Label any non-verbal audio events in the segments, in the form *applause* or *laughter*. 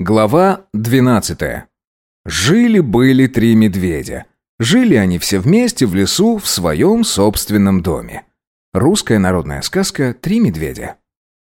Глава 12. Жили-были три медведя. Жили они все вместе в лесу в своем собственном доме. Русская народная сказка «Три медведя».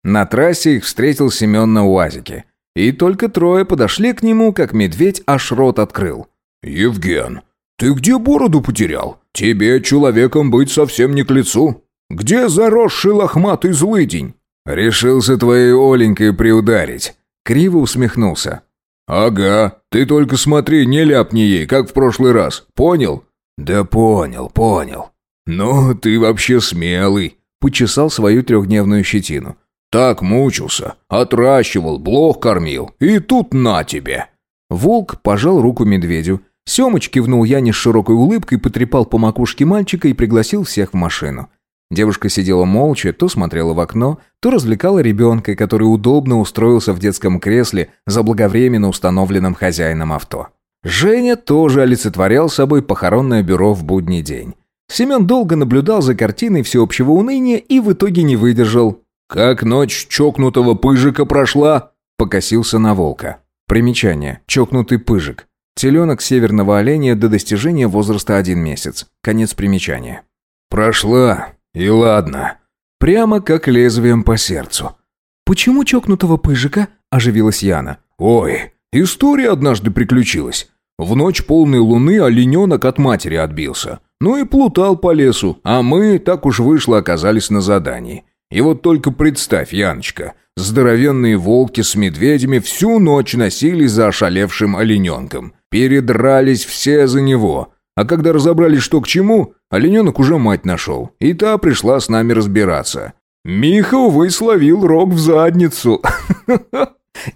На трассе их встретил Семен на УАЗике. И только трое подошли к нему, как медведь аж рот открыл. «Евген, ты где бороду потерял? Тебе человеком быть совсем не к лицу. Где заросший лохматый злыдень?» «Решился твоей Оленькой приударить». Криво усмехнулся. «Ага, ты только смотри, не ляпни ей, как в прошлый раз. Понял?» «Да понял, понял». «Ну, ты вообще смелый», — почесал свою трехдневную щетину. «Так мучился, отращивал, блох кормил, и тут на тебе». Волк пожал руку медведю. Семыч кивнул Яне с широкой улыбкой, потрепал по макушке мальчика и пригласил всех в машину. Девушка сидела молча, то смотрела в окно, то развлекала ребенка, который удобно устроился в детском кресле за благовременно установленным хозяином авто. Женя тоже олицетворял собой похоронное бюро в будний день. Семен долго наблюдал за картиной всеобщего уныния и в итоге не выдержал. «Как ночь чокнутого пыжика прошла?» – покосился на волка. Примечание. Чокнутый пыжик. Теленок северного оленя до достижения возраста один месяц. Конец примечания. «Прошла. И ладно. Прямо как лезвием по сердцу. «Почему чокнутого пыжика?» – оживилась Яна. «Ой, история однажды приключилась. В ночь полной луны олененок от матери отбился. Ну и плутал по лесу, а мы, так уж вышло, оказались на задании. И вот только представь, Яночка, здоровенные волки с медведями всю ночь носились за ошалевшим олененком. Передрались все за него. А когда разобрались, что к чему, олененок уже мать нашел, и та пришла с нами разбираться. Миха, увы, словил рог в задницу. *laughs*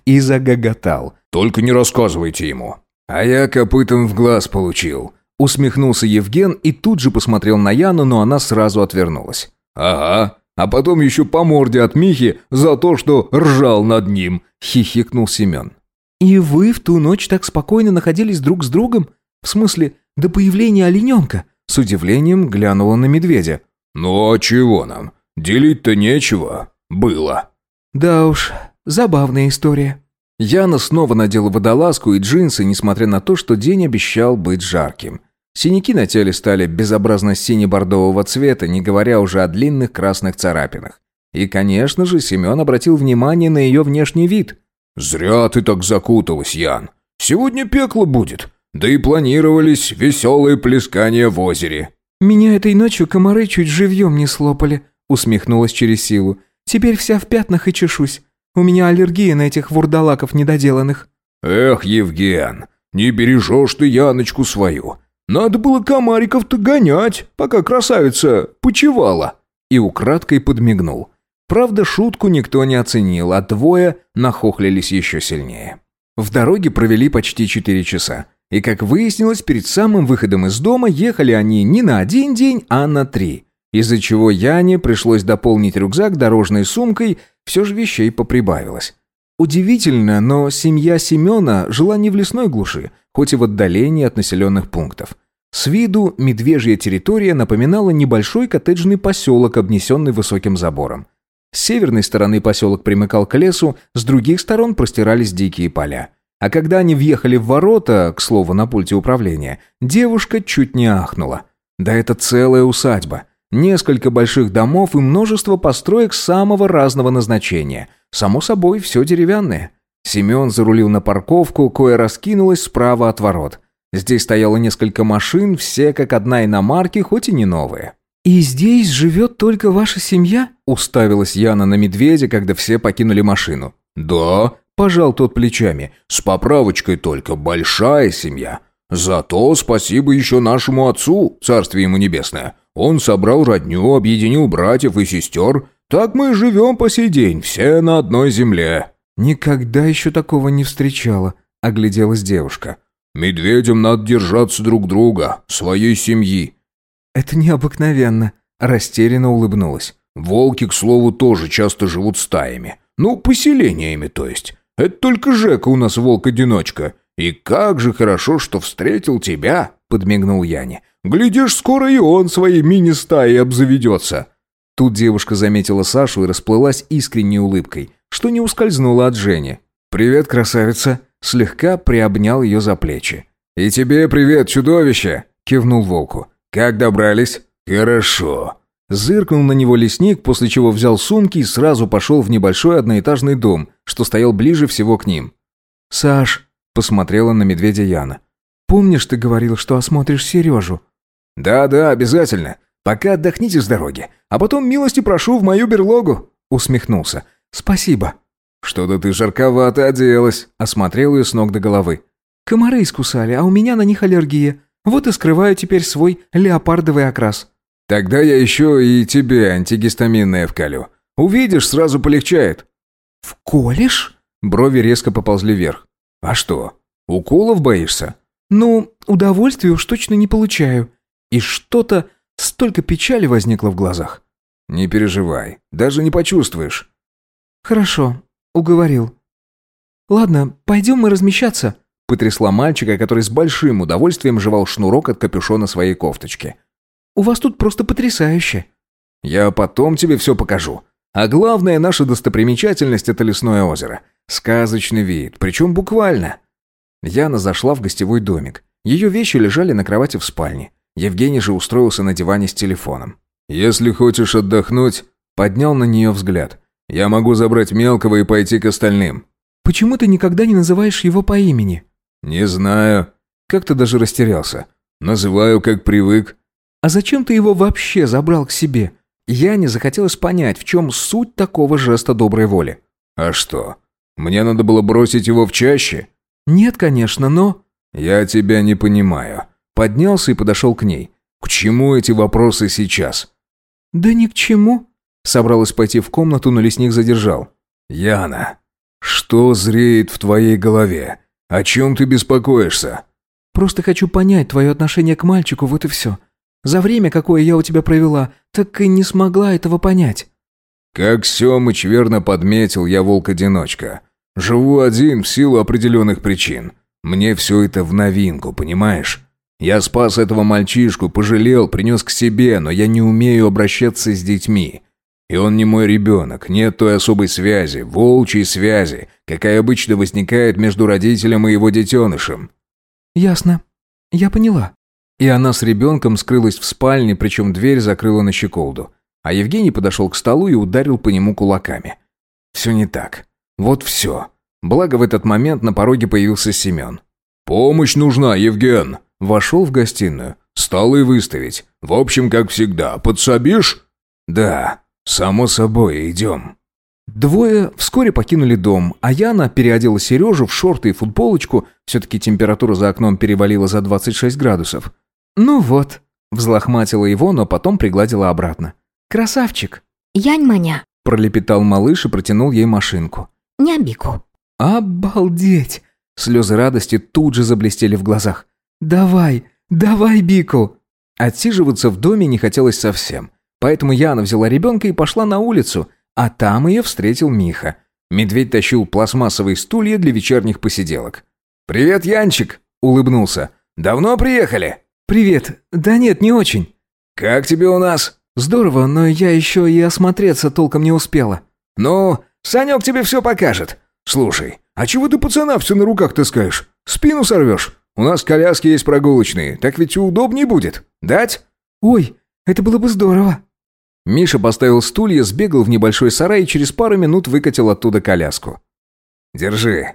И загоготал. «Только не рассказывайте ему». «А я копытом в глаз получил», — усмехнулся Евген и тут же посмотрел на Яну, но она сразу отвернулась. «Ага, а потом еще по морде от Михи за то, что ржал над ним», — хихикнул Семен. «И вы в ту ночь так спокойно находились друг с другом? В смысле, до появления олененка?» С удивлением глянула на медведя. «Ну а чего нам? Делить-то нечего. Было». «Да уж, забавная история». Яна снова надела водолазку и джинсы, несмотря на то, что день обещал быть жарким. Синяки на теле стали безобразно сине-бордового цвета, не говоря уже о длинных красных царапинах. И, конечно же, Семен обратил внимание на ее внешний вид. «Зря ты так закуталась, Ян. Сегодня пекло будет. Да и планировались веселые плескания в озере». «Меня этой ночью комары чуть живьем не слопали», усмехнулась через силу. «Теперь вся в пятнах и чешусь. У меня аллергия на этих вурдалаков недоделанных». «Эх, Евген, не бережешь ты Яночку свою. Надо было комариков-то гонять, пока красавица почевала». И украдкой подмигнул. Правда, шутку никто не оценил, а двое нахохлились еще сильнее. В дороге провели почти четыре часа. И, как выяснилось, перед самым выходом из дома ехали они не на один день, а на три. Из-за чего Яне пришлось дополнить рюкзак дорожной сумкой, все же вещей поприбавилось. Удивительно, но семья Семена жила не в лесной глуши, хоть и в отдалении от населенных пунктов. С виду медвежья территория напоминала небольшой коттеджный поселок, обнесенный высоким забором. С северной стороны поселок примыкал к лесу, с других сторон простирались дикие поля. А когда они въехали в ворота, к слову, на пульте управления, девушка чуть не ахнула. Да это целая усадьба. Несколько больших домов и множество построек самого разного назначения. Само собой, все деревянное. Семен зарулил на парковку, кое раскинулась справа от ворот. Здесь стояло несколько машин, все как одна иномарки, хоть и не новые. «И здесь живет только ваша семья?» Уставилась Яна на медведя, когда все покинули машину. «Да», Пожал тот плечами. «С поправочкой только, большая семья. Зато спасибо еще нашему отцу, царствие ему небесное. Он собрал родню, объединил братьев и сестер. Так мы живем по сей день, все на одной земле». «Никогда еще такого не встречала», — огляделась девушка. «Медведям надо держаться друг друга, своей семьи». «Это необыкновенно», — растерянно улыбнулась. «Волки, к слову, тоже часто живут стаями. Ну, поселениями, то есть. Это только Жека у нас волк-одиночка. И как же хорошо, что встретил тебя!» — подмигнул Яне. «Глядишь, скоро и он своей мини-стаей обзаведется!» Тут девушка заметила Сашу и расплылась искренней улыбкой, что не ускользнула от Жени. «Привет, красавица!» Слегка приобнял ее за плечи. «И тебе привет, чудовище!» Кивнул волку. «Как добрались?» «Хорошо». Зыркнул на него лесник, после чего взял сумки и сразу пошел в небольшой одноэтажный дом, что стоял ближе всего к ним. «Саш», — посмотрела на медведя Яна, — «помнишь, ты говорил, что осмотришь Сережу?» «Да-да, обязательно. Пока отдохните с дороги, а потом милости прошу в мою берлогу», — усмехнулся. «Спасибо». «Что-то ты жарковато оделась», — осмотрел ее с ног до головы. «Комары искусали, а у меня на них аллергия. Вот и скрываю теперь свой леопардовый окрас». «Тогда я еще и тебе антигистаминное вколю. Увидишь, сразу полегчает». «Вколешь?» Брови резко поползли вверх. «А что, уколов боишься?» «Ну, удовольствия уж точно не получаю. И что-то, столько печали возникло в глазах». «Не переживай, даже не почувствуешь». «Хорошо, уговорил». «Ладно, пойдем мы размещаться», — потрясла мальчика, который с большим удовольствием жевал шнурок от капюшона своей кофточки. У вас тут просто потрясающе». «Я потом тебе все покажу. А главное, наша достопримечательность – это лесное озеро. Сказочный вид, причем буквально». Яна зашла в гостевой домик. Ее вещи лежали на кровати в спальне. Евгений же устроился на диване с телефоном. «Если хочешь отдохнуть», – поднял на нее взгляд. «Я могу забрать мелкого и пойти к остальным». «Почему ты никогда не называешь его по имени?» «Не знаю». Как-то даже растерялся. «Называю, как привык. А зачем ты его вообще забрал к себе? Я не захотелось понять, в чем суть такого жеста доброй воли. А что? Мне надо было бросить его в чаще? Нет, конечно, но... Я тебя не понимаю. Поднялся и подошел к ней. К чему эти вопросы сейчас? Да ни к чему. Собралась пойти в комнату, но лесник задержал. Яна, что зреет в твоей голове? О чем ты беспокоишься? Просто хочу понять твое отношение к мальчику, вот и все. За время, какое я у тебя провела, так и не смогла этого понять». «Как Семыч верно подметил, я волк-одиночка. Живу один в силу определенных причин. Мне все это в новинку, понимаешь? Я спас этого мальчишку, пожалел, принес к себе, но я не умею обращаться с детьми. И он не мой ребенок, нет той особой связи, волчьей связи, какая обычно возникает между родителем и его детенышем». «Ясно. Я поняла». И она с ребенком скрылась в спальне, причем дверь закрыла на щеколду. А Евгений подошел к столу и ударил по нему кулаками. Все не так. Вот все. Благо в этот момент на пороге появился Семен. «Помощь нужна, Евген!» Вошел в гостиную. «Столы выставить. В общем, как всегда. Подсобишь?» «Да, само собой, идем». Двое вскоре покинули дом, а Яна переодела Сережу в шорты и футболочку, все-таки температура за окном перевалила за 26 градусов. «Ну вот», – взлохматила его, но потом пригладила обратно. «Красавчик!» «Янь-маня!» – пролепетал малыш и протянул ей машинку. «Нябику!» «Обалдеть!» Слезы радости тут же заблестели в глазах. «Давай, давай, Бику!» Отсиживаться в доме не хотелось совсем. Поэтому Яна взяла ребенка и пошла на улицу, а там ее встретил Миха. Медведь тащил пластмассовые стулья для вечерних посиделок. «Привет, Янчик!» – улыбнулся. «Давно приехали?» «Привет. Да нет, не очень». «Как тебе у нас?» «Здорово, но я еще и осмотреться толком не успела». «Ну, Санек тебе все покажет. Слушай, а чего ты пацана все на руках таскаешь? Спину сорвешь? У нас коляски есть прогулочные, так ведь удобнее будет. Дать?» «Ой, это было бы здорово». Миша поставил стулья, сбегал в небольшой сарай и через пару минут выкатил оттуда коляску. «Держи».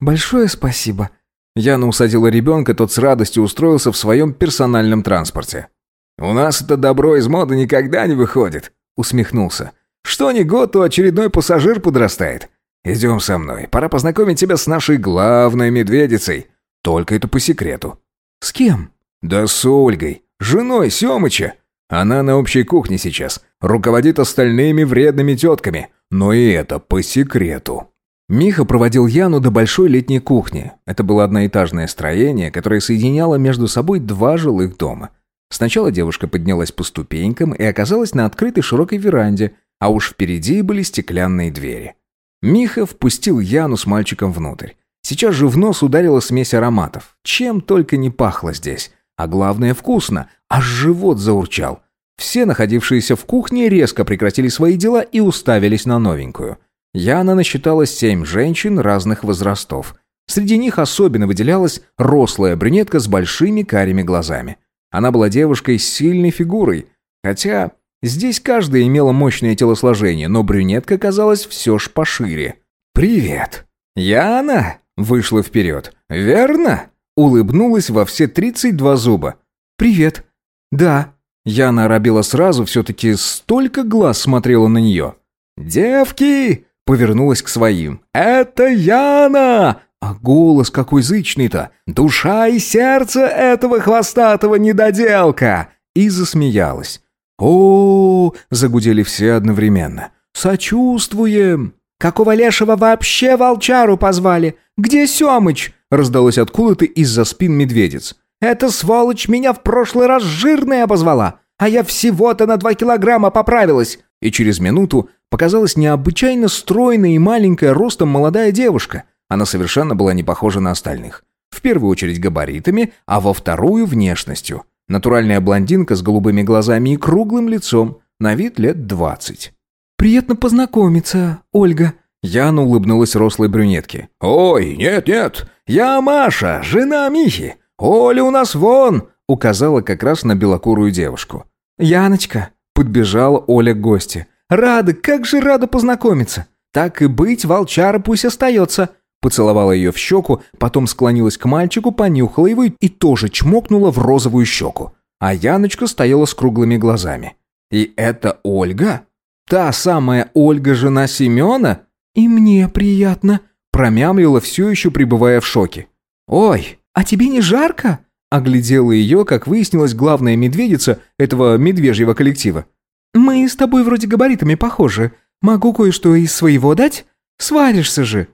«Большое спасибо», Яна усадила ребенка, тот с радостью устроился в своем персональном транспорте. «У нас это добро из моды никогда не выходит», — усмехнулся. «Что ни год, то очередной пассажир подрастает. Идем со мной, пора познакомить тебя с нашей главной медведицей. Только это по секрету». «С кем?» «Да с Ольгой, женой Семыча. Она на общей кухне сейчас, руководит остальными вредными тетками, но и это по секрету». Миха проводил Яну до большой летней кухни. Это было одноэтажное строение, которое соединяло между собой два жилых дома. Сначала девушка поднялась по ступенькам и оказалась на открытой широкой веранде, а уж впереди были стеклянные двери. Миха впустил Яну с мальчиком внутрь. Сейчас же в нос ударила смесь ароматов. Чем только не пахло здесь. А главное вкусно, аж живот заурчал. Все находившиеся в кухне резко прекратили свои дела и уставились на новенькую – Яна насчитала семь женщин разных возрастов. Среди них особенно выделялась рослая брюнетка с большими карими глазами. Она была девушкой с сильной фигурой, хотя здесь каждая имела мощное телосложение, но брюнетка казалась все ж пошире. «Привет!» «Яна?» – вышла вперед. «Верно?» – улыбнулась во все тридцать два зуба. «Привет!» «Да». Яна оробила сразу, все-таки столько глаз смотрела на нее. «Девки!» – повернулась к своим. «Это Яна! А голос какой зычный-то! Душа и сердце этого хвостатого недоделка!» И засмеялась. о, -о, -о загудели все одновременно. «Сочувствуем!» «Какого лешего вообще волчару позвали? Где Семыч?» раздалось откуда-то из-за спин медведец. «Эта сволочь меня в прошлый раз жирной обозвала, а я всего-то на два килограмма поправилась!» И через минуту показалась необычайно стройная и маленькая ростом молодая девушка – она совершенно была не похожа на остальных. В первую очередь габаритами, а во вторую – внешностью. Натуральная блондинка с голубыми глазами и круглым лицом, на вид лет двадцать. «Приятно познакомиться, Ольга», Яна улыбнулась рослой брюнетке. «Ой, нет-нет, я Маша, жена Михи. Оля у нас вон!» Указала как раз на белокурую девушку. «Яночка», подбежала Оля к гости. «Рада, как же рада познакомиться. Так и быть, волчара пусть остается. Поцеловала ее в щеку, потом склонилась к мальчику, понюхала его и тоже чмокнула в розовую щеку. А Яночка стояла с круглыми глазами. «И это Ольга? Та самая Ольга, жена Семена?» «И мне приятно», – промямлила все еще, пребывая в шоке. «Ой, а тебе не жарко?» – оглядела ее, как выяснилось, главная медведица этого медвежьего коллектива. «Мы с тобой вроде габаритами похожи. Могу кое-что из своего дать? Сваришься же».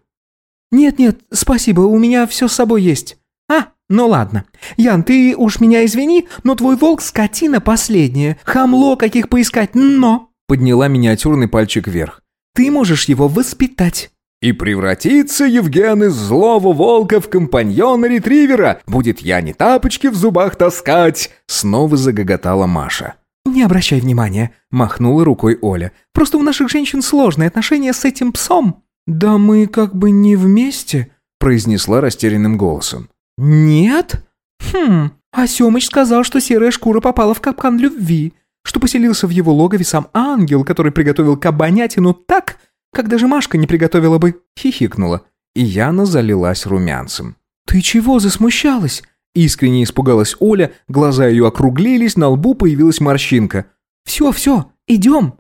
«Нет-нет, спасибо, у меня все с собой есть». «А, ну ладно. Ян, ты уж меня извини, но твой волк скотина последняя. Хамло каких поискать, но...» Подняла миниатюрный пальчик вверх. «Ты можешь его воспитать». «И превратится Евген из злого волка в компаньона ретривера. Будет я не тапочки в зубах таскать!» Снова загоготала Маша. «Не обращай внимания», – махнула рукой Оля. «Просто у наших женщин сложные отношения с этим псом». «Да мы как бы не вместе», – произнесла растерянным голосом. «Нет? Хм, а Семыч сказал, что серая шкура попала в капкан любви, что поселился в его логове сам ангел, который приготовил кабанятину так, как даже Машка не приготовила бы», – хихикнула. И Яна залилась румянцем. «Ты чего засмущалась?» Искренне испугалась Оля, глаза ее округлились, на лбу появилась морщинка. «Все, все, идем».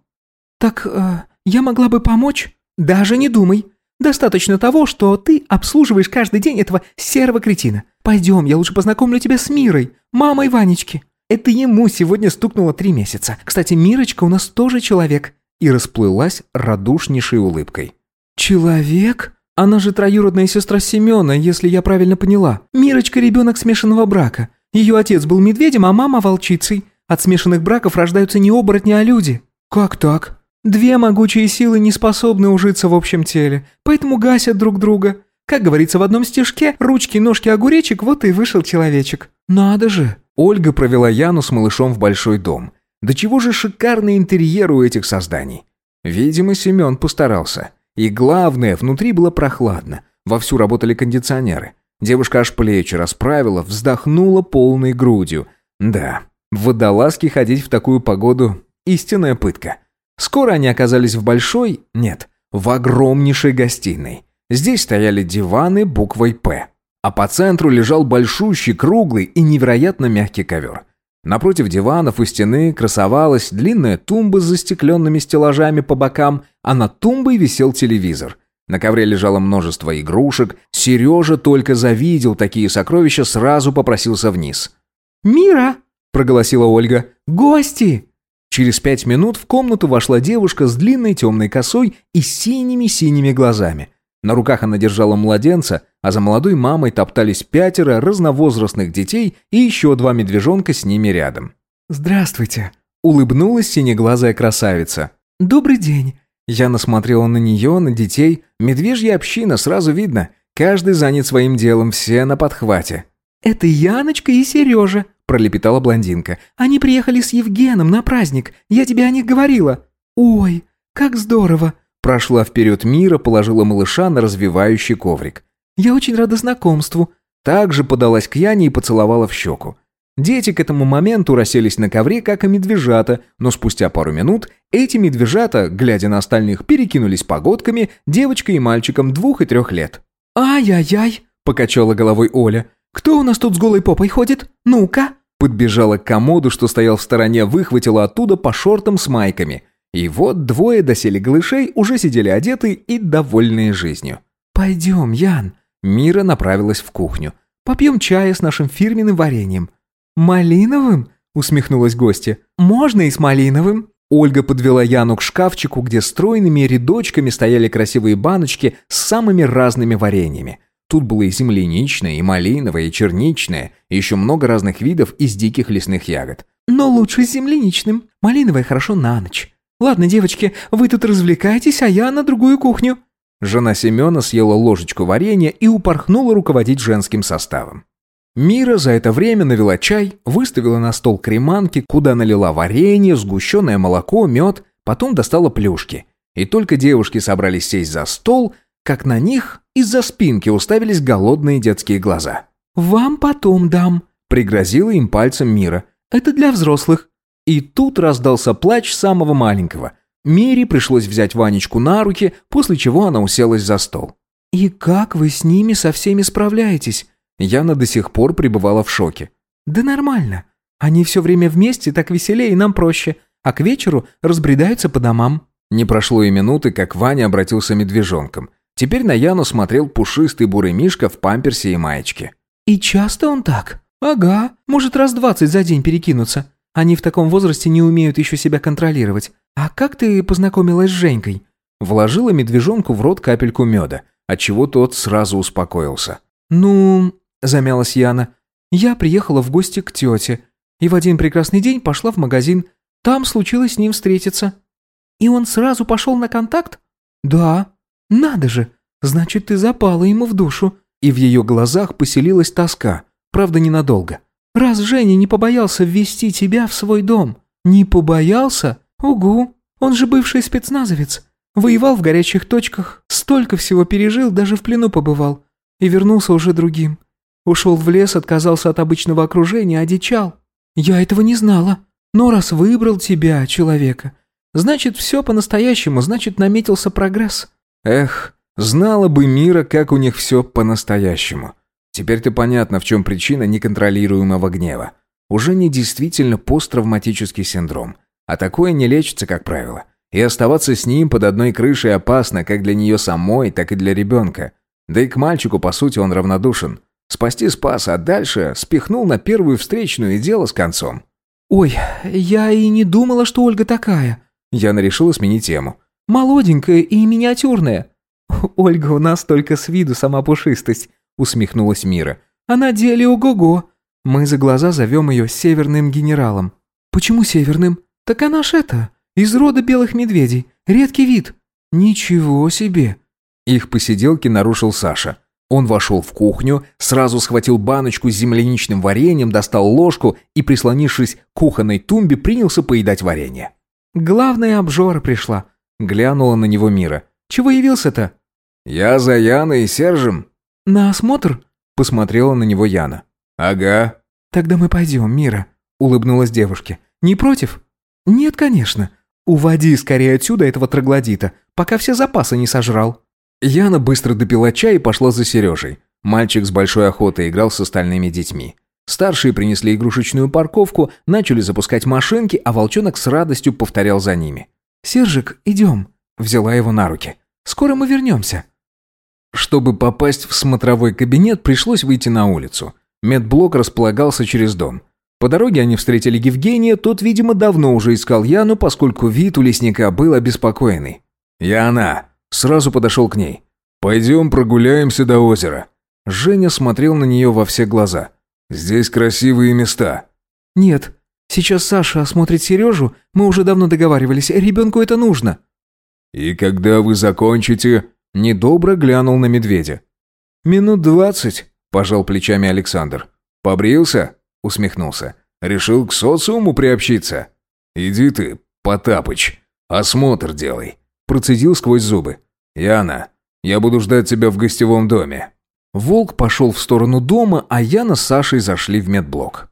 «Так э, я могла бы помочь?» «Даже не думай. Достаточно того, что ты обслуживаешь каждый день этого серого кретина. Пойдем, я лучше познакомлю тебя с Мирой, мамой Ванечки. Это ему сегодня стукнуло три месяца. Кстати, Мирочка у нас тоже человек». И расплылась радушнейшей улыбкой. «Человек? Она же троюродная сестра Семена, если я правильно поняла. Мирочка – ребенок смешанного брака. Ее отец был медведем, а мама – волчицей. От смешанных браков рождаются не оборотни, а люди». «Как так?» Две могучие силы не способны ужиться в общем теле, поэтому гасят друг друга. Как говорится в одном стишке, ручки, ножки, огуречек, вот и вышел человечек. Надо же. Ольга провела Яну с малышом в большой дом. Да чего же шикарный интерьер у этих созданий. Видимо, Семен постарался. И главное, внутри было прохладно. Вовсю работали кондиционеры. Девушка аж плечи расправила, вздохнула полной грудью. Да, в водолазке ходить в такую погоду – истинная пытка. Скоро они оказались в большой, нет, в огромнейшей гостиной. Здесь стояли диваны буквой «П». А по центру лежал большущий, круглый и невероятно мягкий ковер. Напротив диванов у стены красовалась длинная тумба с застекленными стеллажами по бокам, а над тумбой висел телевизор. На ковре лежало множество игрушек. Сережа только завидел такие сокровища, сразу попросился вниз. «Мира!» – проголосила Ольга. «Гости!» Через пять минут в комнату вошла девушка с длинной темной косой и синими-синими глазами. На руках она держала младенца, а за молодой мамой топтались пятеро разновозрастных детей и еще два медвежонка с ними рядом. «Здравствуйте», — улыбнулась синеглазая красавица. «Добрый день». Я насмотрела на нее, на детей. Медвежья община, сразу видно. Каждый занят своим делом, все на подхвате. «Это Яночка и Сережа», – пролепетала блондинка. «Они приехали с Евгеном на праздник. Я тебе о них говорила». «Ой, как здорово! Прошла вперед Мира, положила малыша на развивающий коврик. «Я очень рада знакомству». Также подалась к Яне и поцеловала в щеку. Дети к этому моменту расселись на ковре, как и медвежата, но спустя пару минут эти медвежата, глядя на остальных, перекинулись погодками девочкой и мальчиком двух и трех лет. «Ай-яй-яй!» – покачала головой Оля. «Кто у нас тут с голой попой ходит? Ну-ка!» Подбежала к комоду, что стоял в стороне, выхватила оттуда по шортам с майками. И вот двое досели глышей уже сидели одеты и довольные жизнью. «Пойдем, Ян!» Мира направилась в кухню. «Попьем чая с нашим фирменным вареньем». «Малиновым?» – усмехнулась гостья. «Можно и с малиновым». Ольга подвела Яну к шкафчику, где стройными рядочками стояли красивые баночки с самыми разными вареньями. Тут было и земляничное, и малиновое, и черничное, и еще много разных видов из диких лесных ягод. «Но лучше с земляничным. Малиновое хорошо на ночь. Ладно, девочки, вы тут развлекайтесь, а я на другую кухню». Жена Семена съела ложечку варенья и упорхнула руководить женским составом. Мира за это время навела чай, выставила на стол креманки, куда налила варенье, сгущенное молоко, мед, потом достала плюшки. И только девушки собрались сесть за стол, как на них из-за спинки уставились голодные детские глаза. «Вам потом дам», — пригрозила им пальцем Мира. «Это для взрослых». И тут раздался плач самого маленького. Мире пришлось взять Ванечку на руки, после чего она уселась за стол. «И как вы с ними со всеми справляетесь?» Яна до сих пор пребывала в шоке. «Да нормально. Они все время вместе, так веселее и нам проще. А к вечеру разбредаются по домам». Не прошло и минуты, как Ваня обратился медвежонком. Теперь на Яну смотрел пушистый бурый мишка в памперсе и маечке. «И часто он так?» «Ага, может раз двадцать за день перекинуться. Они в таком возрасте не умеют еще себя контролировать. А как ты познакомилась с Женькой?» Вложила медвежонку в рот капельку меда, отчего тот сразу успокоился. «Ну...» замялась Яна. «Я приехала в гости к тете, и в один прекрасный день пошла в магазин. Там случилось с ним встретиться». «И он сразу пошел на контакт?» «Да». «Надо же! Значит, ты запала ему в душу». И в ее глазах поселилась тоска, правда, ненадолго. «Раз Женя не побоялся ввести тебя в свой дом». «Не побоялся? Угу. Он же бывший спецназовец. Воевал в горячих точках, столько всего пережил, даже в плену побывал. И вернулся уже другим. Ушел в лес, отказался от обычного окружения, одичал. Я этого не знала. Но раз выбрал тебя, человека, значит, все по-настоящему, значит, наметился прогресс. Эх, знала бы Мира, как у них все по-настоящему. Теперь-то понятно, в чем причина неконтролируемого гнева. Уже не действительно посттравматический синдром. А такое не лечится, как правило. И оставаться с ним под одной крышей опасно как для нее самой, так и для ребенка. Да и к мальчику, по сути, он равнодушен. Спасти спас, а дальше спихнул на первую встречную и дело с концом. «Ой, я и не думала, что Ольга такая». Яна решила сменить тему. «Молоденькая и миниатюрная». «Ольга у нас только с виду сама пушистость», усмехнулась Мира. «А на деле ого-го. Мы за глаза зовем ее северным генералом». «Почему северным?» «Так она ж это, из рода белых медведей. Редкий вид». «Ничего себе!» Их посиделки нарушил Саша. Он вошел в кухню, сразу схватил баночку с земляничным вареньем, достал ложку и, прислонившись к кухонной тумбе, принялся поедать варенье. «Главная обжора пришла», — глянула на него Мира. «Чего явился-то?» «Я за Яной и Сержем». «На осмотр?» — посмотрела на него Яна. «Ага». «Тогда мы пойдем, Мира», — улыбнулась девушке. «Не против?» «Нет, конечно. Уводи скорее отсюда этого троглодита, пока все запасы не сожрал». Яна быстро допила чай и пошла за Сережей. Мальчик с большой охотой играл с остальными детьми. Старшие принесли игрушечную парковку, начали запускать машинки, а волчонок с радостью повторял за ними. «Сержик, идем», — взяла его на руки. «Скоро мы вернемся». Чтобы попасть в смотровой кабинет, пришлось выйти на улицу. Медблок располагался через дом. По дороге они встретили Евгения, тот, видимо, давно уже искал Яну, поскольку вид у лесника был обеспокоенный. «Яна, Сразу подошел к ней. «Пойдем прогуляемся до озера». Женя смотрел на нее во все глаза. «Здесь красивые места». «Нет, сейчас Саша осмотрит Сережу, мы уже давно договаривались, ребенку это нужно». «И когда вы закончите?» Недобро глянул на медведя. «Минут двадцать», – пожал плечами Александр. «Побрился?» – усмехнулся. «Решил к социуму приобщиться?» «Иди ты, Потапыч, осмотр делай. процедил сквозь зубы. «Яна, я буду ждать тебя в гостевом доме». Волк пошел в сторону дома, а Яна с Сашей зашли в медблок.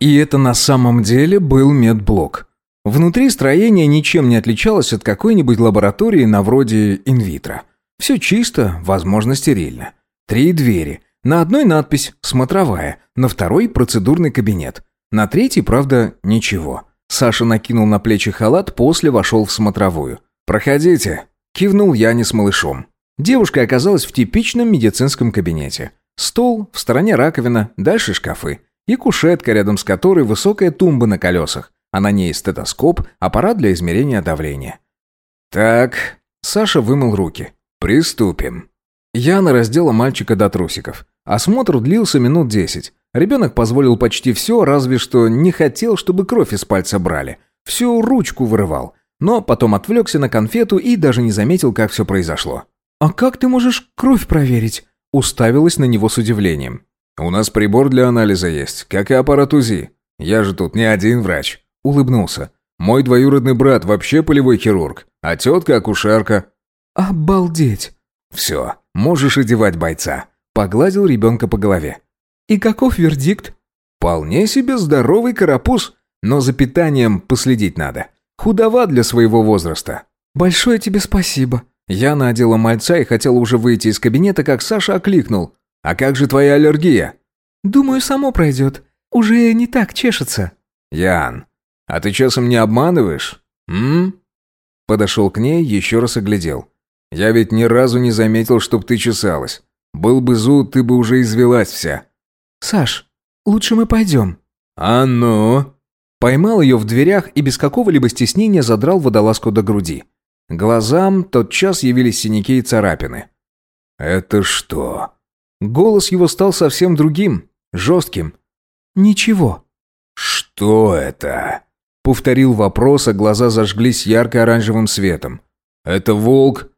И это на самом деле был медблок. Внутри строение ничем не отличалось от какой-нибудь лаборатории на вроде инвитро. Все чисто, возможно, стерильно. Три двери. На одной надпись «Смотровая», на второй «Процедурный кабинет». На третьей, правда, ничего. Саша накинул на плечи халат, после вошел в смотровую. «Проходите», – кивнул Яне с малышом. Девушка оказалась в типичном медицинском кабинете. Стол, в стороне раковина, дальше шкафы. И кушетка, рядом с которой высокая тумба на колесах, а на ней стетоскоп, аппарат для измерения давления. «Так», – Саша вымыл руки. «Приступим». Яна раздела мальчика до трусиков. Осмотр длился минут десять. Ребенок позволил почти все, разве что не хотел, чтобы кровь из пальца брали. Всю ручку вырывал. Но потом отвлекся на конфету и даже не заметил, как все произошло. «А как ты можешь кровь проверить?» Уставилась на него с удивлением. «У нас прибор для анализа есть, как и аппарат УЗИ. Я же тут не один врач». Улыбнулся. «Мой двоюродный брат вообще полевой хирург, а тетка акушерка». «Обалдеть!» «Все, можешь одевать бойца», — погладил ребенка по голове. «И каков вердикт?» «Вполне себе здоровый карапуз, но за питанием последить надо. Худова для своего возраста». «Большое тебе спасибо». Я надела мальца и хотела уже выйти из кабинета, как Саша окликнул. «А как же твоя аллергия?» «Думаю, само пройдет. Уже не так чешется». «Ян, а ты часом не обманываешь? М?» Подошел к ней, еще раз оглядел. «Я ведь ни разу не заметил, чтоб ты чесалась. Был бы зуд, ты бы уже извелась вся. «Саш, лучше мы пойдем». «А ну?» Поймал ее в дверях и без какого-либо стеснения задрал водолазку до груди. Глазам тотчас явились синяки и царапины. «Это что?» Голос его стал совсем другим, жестким. «Ничего». «Что это?» Повторил вопрос, а глаза зажглись ярко-оранжевым светом. «Это волк?»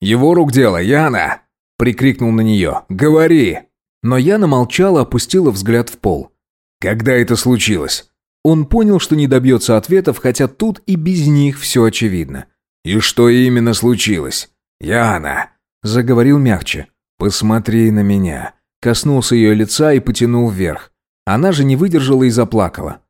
«Его рук дело, Яна!» Прикрикнул на нее. «Говори!» Но Яна молчала, опустила взгляд в пол. «Когда это случилось?» Он понял, что не добьется ответов, хотя тут и без них все очевидно. «И что именно случилось?» «Яна!» Заговорил мягче. «Посмотри на меня». Коснулся ее лица и потянул вверх. Она же не выдержала и заплакала.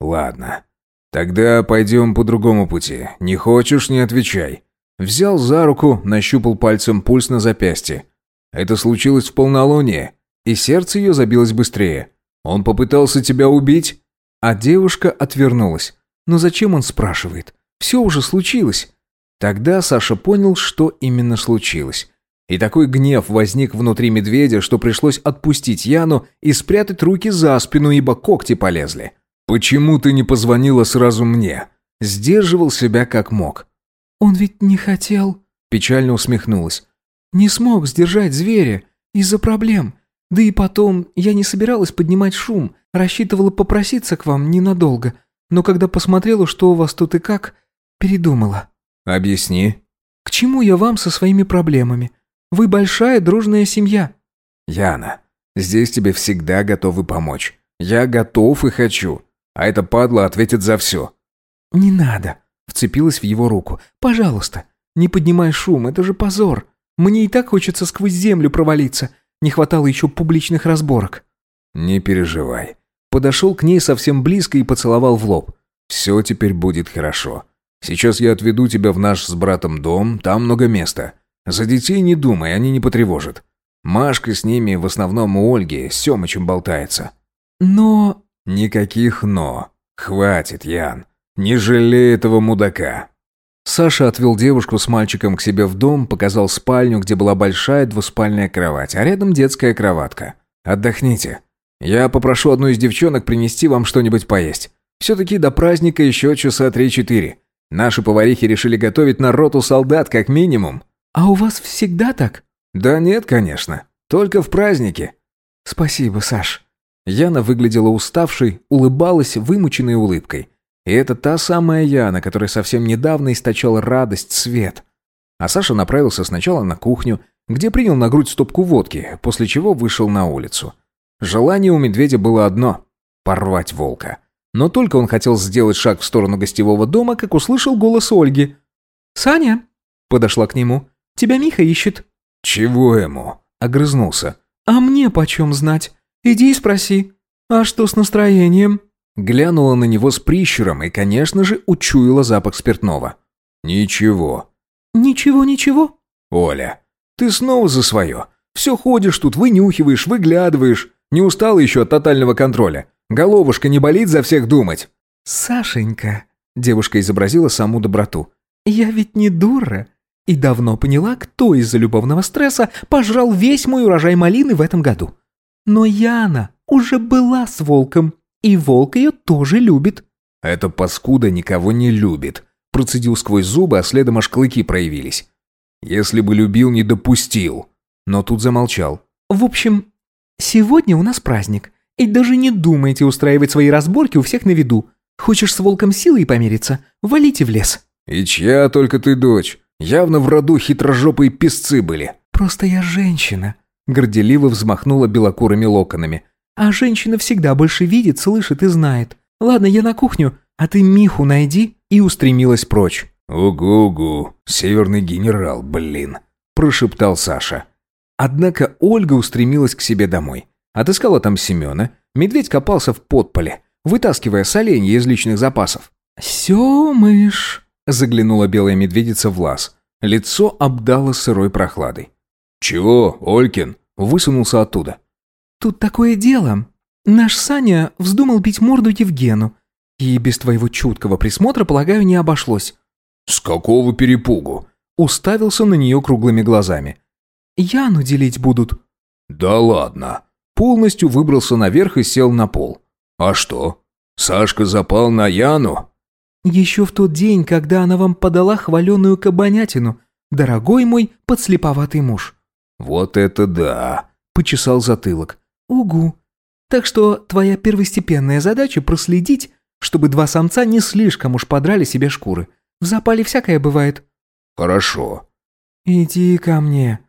«Ладно. Тогда пойдем по другому пути. Не хочешь – не отвечай». Взял за руку, нащупал пальцем пульс на запястье. «Это случилось в полнолуние и сердце ее забилось быстрее. «Он попытался тебя убить?» А девушка отвернулась. «Но зачем он спрашивает? Все уже случилось». Тогда Саша понял, что именно случилось. И такой гнев возник внутри медведя, что пришлось отпустить Яну и спрятать руки за спину, ибо когти полезли. «Почему ты не позвонила сразу мне?» Сдерживал себя как мог. «Он ведь не хотел...» Печально усмехнулась. «Не смог сдержать зверя. Из-за проблем. Да и потом, я не собиралась поднимать шум, рассчитывала попроситься к вам ненадолго, но когда посмотрела, что у вас тут и как, передумала». «Объясни». «К чему я вам со своими проблемами? Вы большая дружная семья». «Яна, здесь тебе всегда готовы помочь. Я готов и хочу. А эта падла ответит за все». «Не надо», — вцепилась в его руку. «Пожалуйста, не поднимай шум, это же позор. Мне и так хочется сквозь землю провалиться. Не хватало еще публичных разборок. Не переживай. Подошел к ней совсем близко и поцеловал в лоб. Все теперь будет хорошо. Сейчас я отведу тебя в наш с братом дом, там много места. За детей не думай, они не потревожат. Машка с ними в основном у Ольги с Семычем болтается. Но... Никаких «но». Хватит, Ян. Не жалей этого мудака. Саша отвел девушку с мальчиком к себе в дом, показал спальню, где была большая двуспальная кровать, а рядом детская кроватка. «Отдохните. Я попрошу одну из девчонок принести вам что-нибудь поесть. Все-таки до праздника еще часа три-четыре. Наши поварихи решили готовить на роту солдат как минимум». «А у вас всегда так?» «Да нет, конечно. Только в праздники». «Спасибо, Саш». Яна выглядела уставшей, улыбалась вымученной улыбкой. И это та самая Яна, которая совсем недавно источала радость, свет. А Саша направился сначала на кухню, где принял на грудь стопку водки, после чего вышел на улицу. Желание у медведя было одно – порвать волка. Но только он хотел сделать шаг в сторону гостевого дома, как услышал голос Ольги. «Саня!» подошла к нему. «Тебя Миха ищет». «Чего ему?» – огрызнулся. «А мне почем знать? Иди и спроси. А что с настроением?» Глянула на него с прищуром и, конечно же, учуяла запах спиртного. «Ничего». «Ничего, ничего?» «Оля, ты снова за свое. Все ходишь тут, вынюхиваешь, выглядываешь. Не устала еще от тотального контроля? Головушка не болит за всех думать?» «Сашенька», — девушка изобразила саму доброту, — «я ведь не дура и давно поняла, кто из-за любовного стресса пожрал весь мой урожай малины в этом году. Но Яна уже была с волком, и волк ее тоже любит». «Эта паскуда никого не любит», — процедил сквозь зубы, а следом аж клыки проявились. «Если бы любил, не допустил». Но тут замолчал. «В общем, сегодня у нас праздник, и даже не думайте устраивать свои разборки у всех на виду. Хочешь с волком силой помериться? Валите в лес». «И чья только ты дочь? Явно в роду хитрожопые песцы были». «Просто я женщина», — горделиво взмахнула белокурыми локонами. «А женщина всегда больше видит, слышит и знает. Ладно, я на кухню, а ты Миху найди». И устремилась прочь. «Угу-угу, северный генерал, блин», – прошептал Саша. Однако Ольга устремилась к себе домой. Отыскала там Семена, медведь копался в подполе, вытаскивая соленья из личных запасов. «Семыш», — заглянула белая медведица в лаз. Лицо обдало сырой прохладой. «Чего, Олькин?» — высунулся оттуда. «Тут такое дело. Наш Саня вздумал бить морду Евгену. И без твоего чуткого присмотра, полагаю, не обошлось». «С какого перепугу?» Уставился на нее круглыми глазами. «Яну делить будут». «Да ладно». Полностью выбрался наверх и сел на пол. «А что? Сашка запал на Яну?» Еще в тот день, когда она вам подала хваленую кабанятину, дорогой мой подслеповатый муж». «Вот это да!» — почесал затылок. «Угу. Так что твоя первостепенная задача проследить, чтобы два самца не слишком уж подрали себе шкуры. В запале всякое бывает». «Хорошо». «Иди ко мне».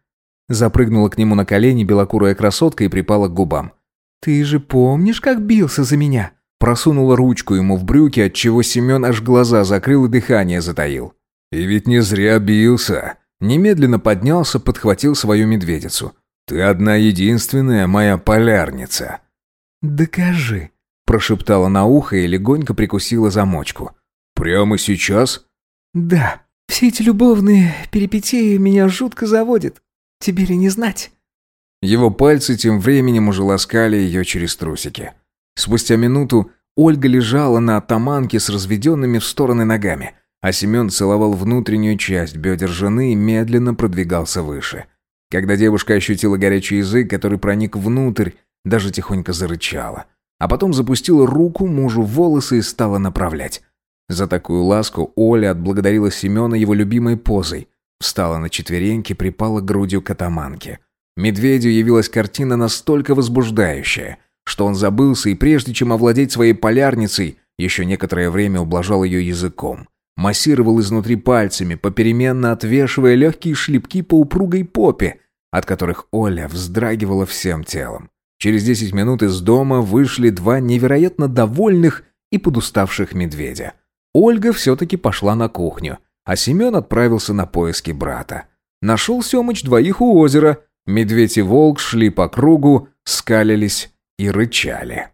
Запрыгнула к нему на колени белокурая красотка и припала к губам. «Ты же помнишь, как бился за меня?» Просунула ручку ему в брюки, отчего Семен аж глаза закрыл и дыхание затаил. «И ведь не зря бился!» Немедленно поднялся, подхватил свою медведицу. «Ты одна единственная моя полярница!» «Докажи!» – прошептала на ухо и легонько прикусила замочку. «Прямо сейчас?» «Да. Все эти любовные перипетии меня жутко заводят. Тебе ли не знать?» Его пальцы тем временем уже ласкали ее через трусики. Спустя минуту Ольга лежала на атаманке с разведенными в стороны ногами, а Семен целовал внутреннюю часть бедер жены и медленно продвигался выше. Когда девушка ощутила горячий язык, который проник внутрь, даже тихонько зарычала. А потом запустила руку мужу в волосы и стала направлять. За такую ласку Оля отблагодарила Семена его любимой позой. Встала на четвереньки, припала грудью к атаманке. Медведю явилась картина настолько возбуждающая, что он забылся и прежде чем овладеть своей полярницей, еще некоторое время ублажал ее языком. Массировал изнутри пальцами, попеременно отвешивая легкие шлепки по упругой попе, от которых Оля вздрагивала всем телом. Через десять минут из дома вышли два невероятно довольных и подуставших медведя. Ольга все-таки пошла на кухню, а Семен отправился на поиски брата. Нашел Семыч двоих у озера. Медведь и волк шли по кругу, скалились и рычали.